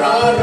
Ferrari.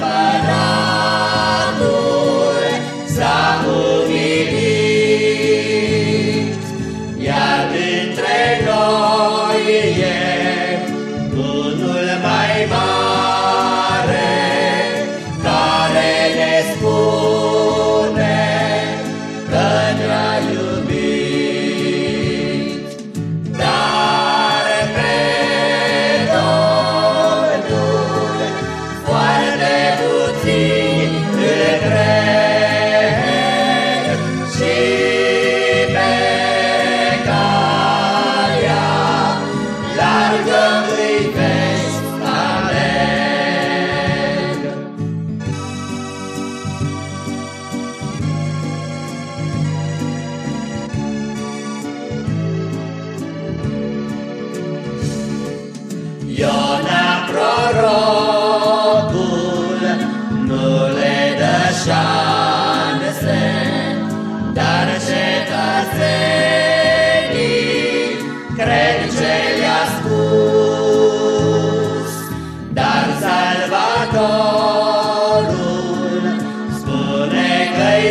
para norocul nu le dă șanse, dar cetățenii cred ce le-a spus, dar salvatorul spune că-i